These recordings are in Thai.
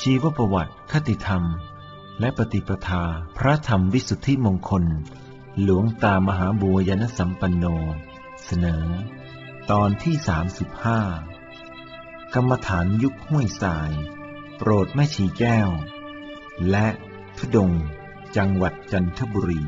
ชีวประวัติ คติธรรม และปฏิปทา พระธรรมวิสุทธิมงคล หลวงตามหาบัวยนสัมปันโน เสนอ ตอนที่ 35 กรรมฐานยุคห้วยสาย โปรดแม่ชีแก้ว และทุดง จังหวัดจันทบุรี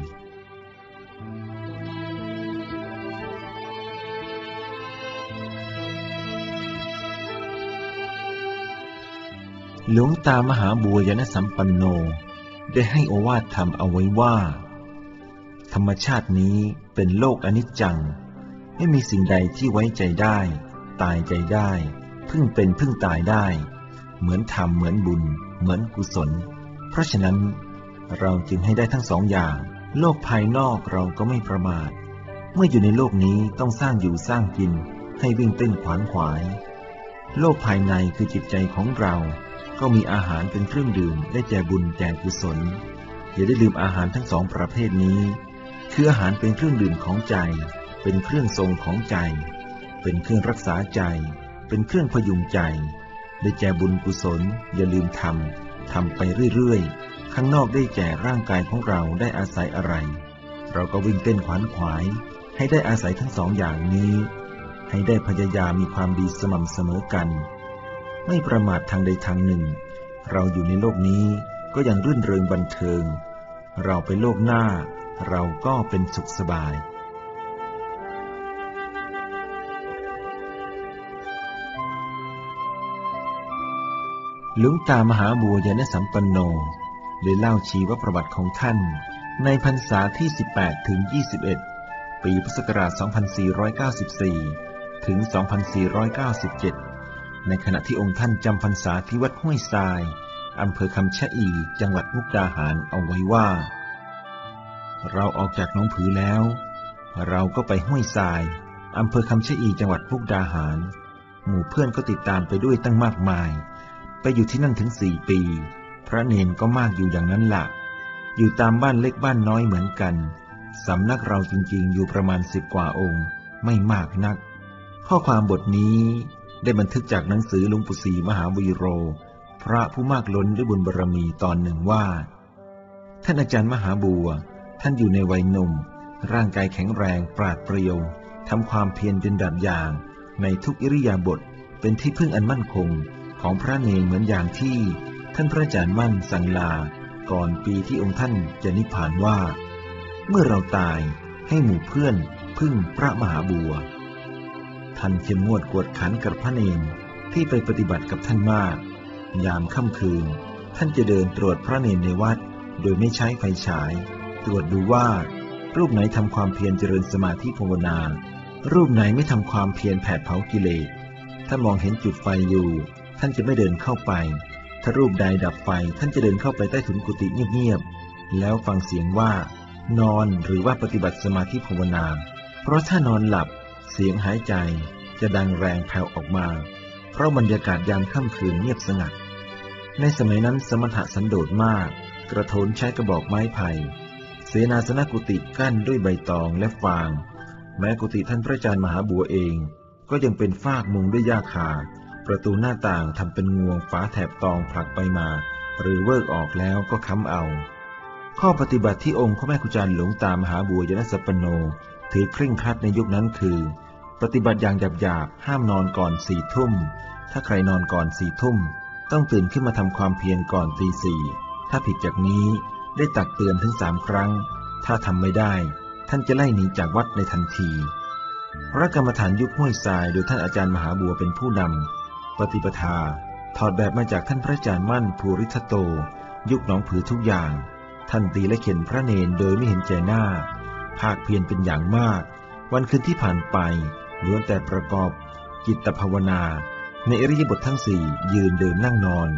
หลวงตามหาบัวยนสัมปันโน ได้ให้โอวาทธรรมเอาไว้ว่า ธรรมชาตินี้เป็นโลกอนิจจัง ไม่มีสิ่งใดที่ไว้ใจได้ ตายใจได้ พึ่งเป็นพึ่งตายได้ เหมือนธรรมเหมือนบุญ เหมือนกุศล เพราะฉะนั้นเราจึงให้ได้ทั้งสองอย่าง โลกภายนอกเราก็ไม่ประมาท เมื่ออยู่ในโลกนี้ต้องสร้างอยู่สร้างกิน ให้วิ่งเต้นขวานขวาย โลกภายในคือจิตใจของเรา ก็มีอาหารเป็นเครื่องดื่มได้แก่บุญแก่กุศลอย่าได้ลืมอาหารทั้งสองประเภทนี้ คืออาหารเป็นเครื่องดื่มของใจ เป็นเครื่องทรงของใจ เป็นเครื่องรักษาใจ เป็นเครื่องพยุงใจ ได้แก่บุญกุศล อย่าลืมทำทำไปเรื่อยๆ ข้างนอกได้แก่ร่างกายของเราได้อาศัยอะไร เราก็วิ่งเต้นขวานขวาย ให้ได้อาศัยทั้งสองอย่างนี้ ให้ได้พยายามมีความดีสม่ำเสมอกัน ไม่ประมาททางใดทางหนึ่ง เราอยู่ในโลกนี้ก็ยังรื่นเริงบันเทิง เราไปโลกหน้า เราก็เป็นสุขสบายหลวงตามหาบัวยานสัมปันโนได้เล่าชีวประวัติของท่าน ในพรรษาที่ 18 ถึง 21 ปีพุทธศักราช 2494 ถึง 2497 ในขณะที่องค์ท่านจำพรรษาที่วัดห้วยทราย อำเภอคำชะอี จังหวัดมุกดาหารเอาไว้ว่า เราออกจากหน้องผือแล้ว เราก็ไปห้วยทราย อำเภอคำชะอีจังหวัดมุกดาหาร หมู่เพื่อนก็ติดตามไปด้วยตั้งมากมาย ไปอยู่ที่นั่นถึงสี่ปี พระเนนก็มากอยู่อย่างนั้นละ่ะ อยู่ตามบ้านเล็กบ้านน้อยเหมือนกัน สำนักเราจริงๆ อยู่ประมาณสิบกว่าองค์ ไม่มากนัก ข้อความบทนี้ ได้บันทึกจากหนังสือหลวงปู่ศรีมหาวีโร พระผู้มากล้นด้วยบุญบารรมีตอนหนึ่งว่า ท่านอาจารย์มหาบัว ท่านอยู่ในวัยหนุ่ม ร่างกายแข็งแรงปราดเปรียวทำความเพียรเป็นแบบอย่าง ในทุกอิริยาบถเป็นที่พึ่งอันมั่นคงของพระเนรเหมือนอย่างที่ ท่านพระอาจารย์มั่นสั่งลา ก่อนปีที่องค์ท่านจะนิพพานว่า เมื่อเราตายให้หมู่เพื่อนพึ่งพระมหาบัว ท่านเข้มงวดกวดขันกับพระเนรที่ไปปฏิบัติกับท่านมาก ยามค่ำคืน ท่านจะเดินตรวจพระเนรในวัด โดยไม่ใช้ไฟฉาย ตรวจดูว่า รูปไหนทำความเพียรเจริญสมาธิภาวนา รูปไหนไม่ทำความเพียรแผดเผากิเลส ถ้ามองเห็นจุดไฟอยู่ ท่านจะไม่เดินเข้าไป ถ้ารูปใดดับไฟ ท่านจะเดินเข้าไปใต้ถุนกุฏิเงียบๆ แล้วฟังเสียงว่า นอนหรือว่าปฏิบัติสมาธิภาวนา เพราะถ้านอนหลับ เสียงหายใจจะดังแรงแผ่วออกมา เพราะบรรยากาศยามค่ำคืนเงียบสงัด ในสมัยนั้นสมถะสันโดษมาก กระโถนใช้กระบอกไม้ไผ่ เสนาสนกุฏิกั้นด้วยใบตองและฟาง แม้กุฏิท่านพระอาจารย์มหาบัวเอง ก็ยังเป็นฟากมุงด้วยหญ้าคา ประตูหน้าต่างทำเป็นงวงฝาแถบตองผลักไปมา หรือเวิกออกแล้วก็ค้ำเอาข้อปฏิบัติที่องค์พระแม่กุจารหลวงตามหาบัวยนสัปปโน ถือเคร่งครัดในยุคนั้นคือ ปฏิบัติอย่างหยาบๆห้ามนอนก่อนสี่ทุ่ม ถ้าใครนอนก่อนสี่ทุ่ม ต้องตื่นขึ้นมาทำความเพียรก่อนตีสี่ถ้าผิดจากนี้ได้ตักเตือนถึงสามครั้ง ถ้าทำไม่ได้ ท่านจะไล่หนีจากวัดในทันทีพระกรรมฐานยุคห้วยทรายโดยท่านอาจารย์มหาบัวเป็นผู้นำปฏิปทา ถอดแบบมาจากท่านพระอาจารย์มั่นภูริทัตโต ยุคหนองผือทุกอย่าง ท่านตีและเข็นพระเนนโดยไม่เห็นใจหน้า ภาคเพียรเป็นอย่างมาก วันคืนที่ผ่านไปล้วนแต่ประกอบจิตภาวนา ในอริยบททั้งสี่ยืนเดินนั่งนอน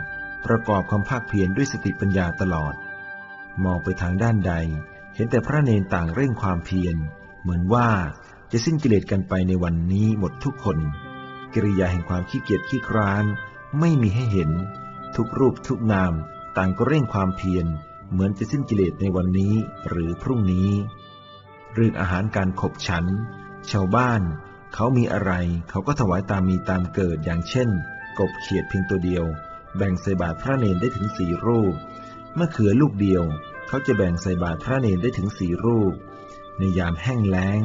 ประกอบความภาคเพียรด้วยสติปัญญาตลอด มองไปทางด้านใด เห็นแต่พระเนนต่างเร่งความเพียร เหมือนว่าจะสิ้นกิเลสกันไปในวันนี้หมดทุกคน กิริยาแห่งความขี้เกียจขี้คร้าน ไม่มีให้เห็น ทุกรูปทุกนามต่างก็เร่งความเพียร เหมือนจะสิ้นกิเลสในวันนี้หรือพรุ่งนี้ เรื่องอาหารการขบฉัน ชาวบ้าน เขามีอะไร เขาก็ถวายตามมีตามเกิดอย่างเช่น กบเขียดเพียงตัวเดียว แบ่งใส่บาตรพระเนนได้ถึงสี่รูปมะเขือลูกเดียว เขาจะแบ่งใส่บาตรพระเนนได้ถึงสี่รูป ในยามแห้งแล้ง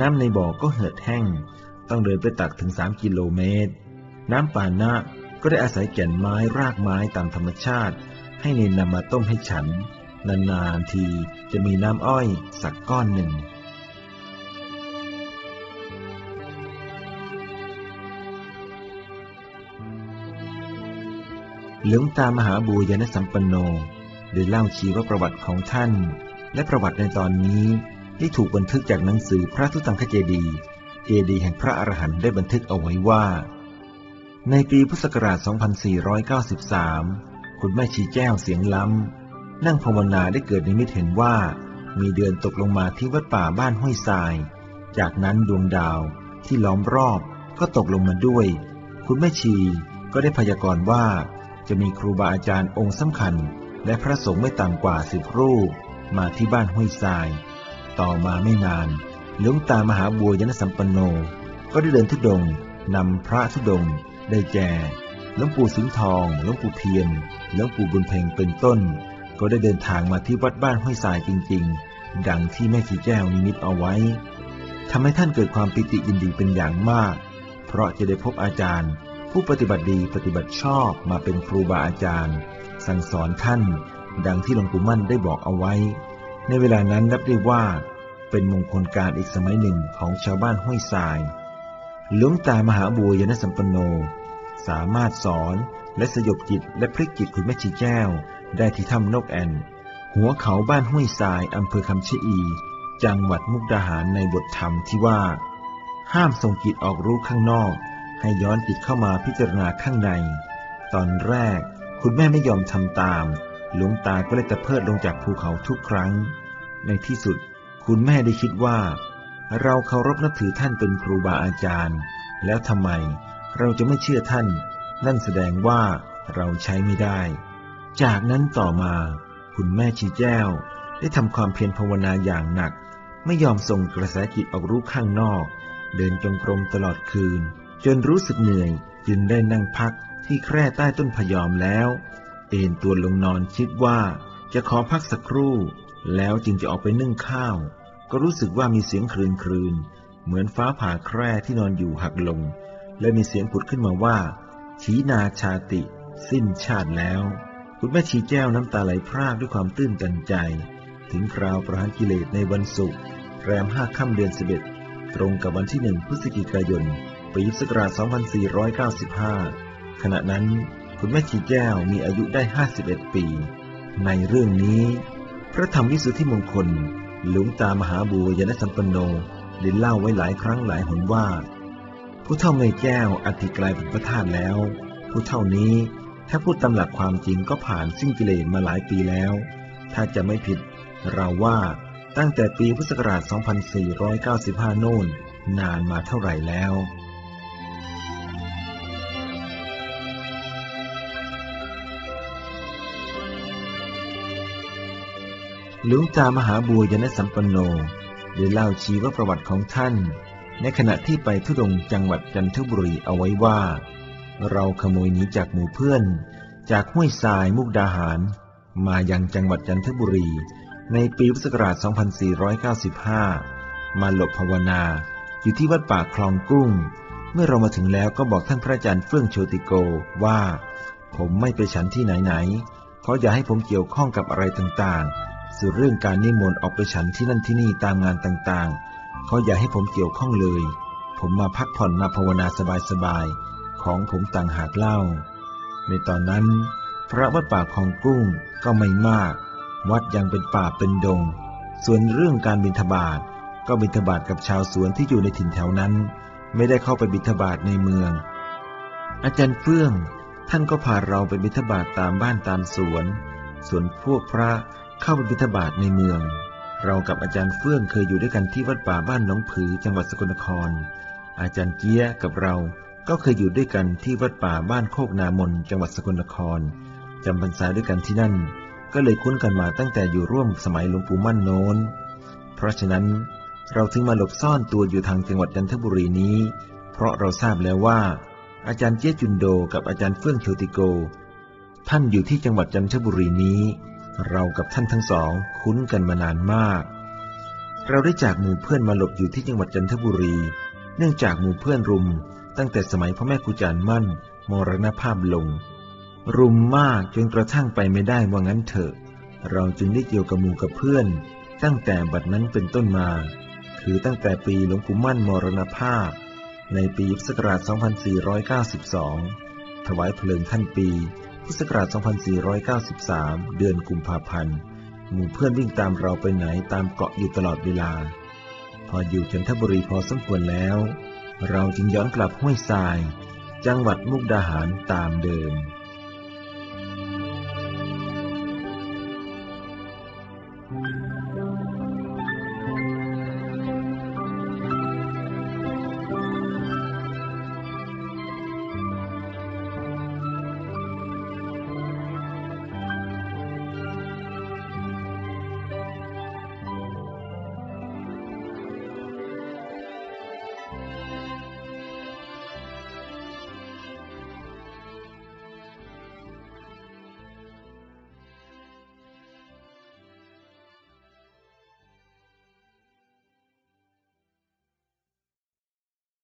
น้ำในบ่อก็เหือดแห้ง ต้องเดินไปตักถึงสามกิโลเมตร น้ำป่านะก็ได้อาศัยแก่นไม้รากไม้ตามธรรมชาติ ให้เนนนำมาต้มให้ฉัน นานๆทีจะมีน้ำอ้อยสักก้อนหนึ่ง หลวงตามหาบูยนสัมปันโนได้เล่าชีวประวัติของท่าน และประวัติในตอนนี้ที่ถูกบันทึกจากหนังสือพระทุตังคเจดี เจดีแห่งพระอรหันต์ได้บันทึกเอาไว้ว่า ในปีพุทธศักราช 2493 คุณแม่ชีแก้วเสียงล้ำ นั่งภาวนาได้เกิดนิมิตเห็นว่า มีเดือนตกลงมาที่วัดป่าบ้านห้วยทราย จากนั้นดวงดาวที่ล้อมรอบก็ตกลงมาด้วย คุณแม่ชีก็ได้พยากรณ์ว่า จะมีครูบาอาจารย์องค์สำคัญ และพระสงฆ์ไม่ต่ำกว่าสิบรูป มาที่บ้านห้วยทราย ต่อมาไม่นานหลวงตามหาบัวยนสัมปันโน ก็ได้เดินทุดงนำพระทุดง ได้แก่หลวงปู่สิงห์ทองหลวงปู่เพียรหลวงปู่บุญเพ็งเป็นต้น ก็ได้เดินทางมาที่วัดบ้านห้วยทรายจริง ๆ ดังที่แม่ชีแก้วนิมิตเอาไว้ทำให้ท่านเกิดความปิติยินดีเป็นอย่างมาก เพราะจะได้พบอาจารย์ ผู้ปฏิบัติดีปฏิบัติชอบมาเป็นครูบาอาจารย์ สั่งสอนท่าน ดังที่หลวงปู่มั่นได้บอกเอาไว้ ในเวลานั้นนับได้ว่า เป็นมงคลการอีกสมัยหนึ่งของชาวบ้านห้วยทรายหลวงตามหาบัวยนสัมปันโน สามารถสอนและสยบจิตและพลิกจิตคุณแม่ชีแก้ว ได้ที่ถ้ำนกแอ่น หัวเขาบ้านห้วยทรายอำเภอคำชะอี จังหวัดมุกดาหารในบทธรรมที่ว่า ห้ามส่งจิตออกรู้ข้างนอก ให้ย้อนจิตเข้ามาพิจารณาข้างใน ตอนแรก คุณแม่ไม่ยอมทำตาม หลวงตาก็เลยตะเพิดลงจากภูเขาทุกครั้ง ในที่สุด คุณแม่ได้คิดว่า เราเคารพนับถือท่านเป็นครูบาอาจารย์ แล้วทำไมเราจะไม่เชื่อท่าน นั่นแสดงว่าเราใช้ไม่ได้ จากนั้นต่อมาคุณแม่ชีแจ้ว ได้ทำความเพียรภาวนาอย่างหนัก ไม่ยอมส่งกระแสจิตออกรู้ข้างนอก เดินจงกรมตลอดคืน จนรู้สึกเหนื่อยจึงได้นั่งพักที่แคร่ใต้ต้นพยอมแล้ว เอนตัวลงนอนคิดว่าจะขอพักสักครู่ แล้วจึงจะออกไปนึ่งข้าว ก็รู้สึกว่ามีเสียงครืนครืนเหมือนฟ้าผ่าแคร่ที่นอนอยู่หักลง และมีเสียงผุดขึ้นมาว่าชีนาชาติ สิ้นชาติแล้ว คุณแม่ชีแก้วน้ำตาไหลพรากด้วยความตื้นตันใจ ถึงคราวประหารกิเลสในวันศุกร์แรมห้าค่ำเดือนสิบเอ็ดตรงกับวันที่หนึ่งพฤศจิกายนปีพุทธศักราช2495 ขณะนั้นคุณแม่ชีแก้วมีอายุได้ 51 ปี ในเรื่องนี้ พระธรรมวิสุทธิมงคล หลวงตามหาบัวยนสัมปันโนได้เล่าไว้หลายครั้งหลายหนว่า ผู้เท่าเมยแก้วอธิกลายเป็นพระธาตุแล้ว ผู้เท่านี้ ถ้าพูดตำหลักความจริงก็ผ่านสิ้นกิเลสมาหลายปีแล้ว ถ้าจะไม่ผิด เราว่าตั้งแต่ปีพุทธศักราช 2495 โน่น นานมาเท่าไหร่แล้ว หลวงตามหาบัวยนสัมปันโนได้เล่าชีวประวัติของท่าน ในขณะที่ไปทุดงจังหวัดจันทบุรีเอาไว้ว่า เราขโมยหนีจากหมู่เพื่อน จากห้วยทรายมุกดาหาร มายังจังหวัดจันทบุรี ในปีพุทธศักราช 2495 มาหลบภาวนาอยู่ที่วัดป่าคลองกุ้ง เมื่อเรามาถึงแล้วก็บอกท่านพระอาจารย์เฟื่องโชติโกว่า ผมไม่ไปฉันที่ไหนๆเพราะอย่าให้ผมเกี่ยวข้องกับอะไรต่างๆส่วนเรื่องการนิมนต์ออกไปฉันที่นั่นที่นี่ตามงานต่างๆเขาอย่าให้ผมเกี่ยวข้องเลย ผมมาพักผ่อนมาภาวนาสบายๆ ของผมต่างหากเล่า ในตอนนั้น พระวัดป่าคลองกุ้งก็ไม่มาก วัดยังเป็นป่าเป็นดง ส่วนเรื่องการบิณฑบาตก็บิณฑบาตกับชาวสวนที่อยู่ในถิ่นแถวนั้น ไม่ได้เข้าไปบิณฑบาตในเมือง อาจารย์เฟื่อง ท่านก็พาเราไปบิณฑบาตตามบ้านตามสวน ส่วนพวกพระเข้าไปบิณฑบาตในเมือง เรากับอาจารย์เฟื่องเคยอยู่ด้วยกันที่วัดป่าบ้านหนองผือจังหวัดสกลนคร อาจารย์เจี๊ยกับเรา ก็เคยอยู่ด้วยกันที่วัดป่าบ้านโคกนามนจังหวัดสกลนครจำพรรษาด้วยกันที่นั่น ก็เลยคุ้นกันมาตั้งแต่อยู่ร่วมสมัยหลวงปู่มั่นโน้น เพราะฉะนั้นเราถึงมาหลบซ่อนตัวอยู่ทางจังหวัดจันทบุรีนี้ เพราะเราทราบแล้วว่า อาจารย์เจี๊ยจุนโดกับอาจารย์เฟื่องโชติโก ท่านอยู่ที่จังหวัดจันทบุรีนี้ เรากับท่านทั้งสองคุ้นกันมานานมาก เราได้จากหมู่เพื่อนมาหลบอยู่ที่จังหวัดจันทบุรี เนื่องจากหมู่เพื่อนรุม ตั้งแต่สมัยพ่อแม่ครูจารย์มั่นมรณภาพลง รุมมากจนกระทั่งไปไม่ได้ว่างั้นเถอะ เราจึงได้เกี่ยวกับมูกับเพื่อน ตั้งแต่บัดนั้นเป็นต้นมา คือตั้งแต่ปีหลวงปู่มั่นมรณภาพ ในปีพุทธศักราช 2492 ถวายเพลิงท่านปีพุทธศักราช 2493 เดือนกุมภาพันธ์หมู่เพื่อนวิ่งตามเราไปไหนตามเกาะอยู่ตลอดเวลา พออยู่จันทบุรีพอสมควรแล้ว เราจึงย้อนกลับห้วยทราย จังหวัดมุกดาหารตามเดิม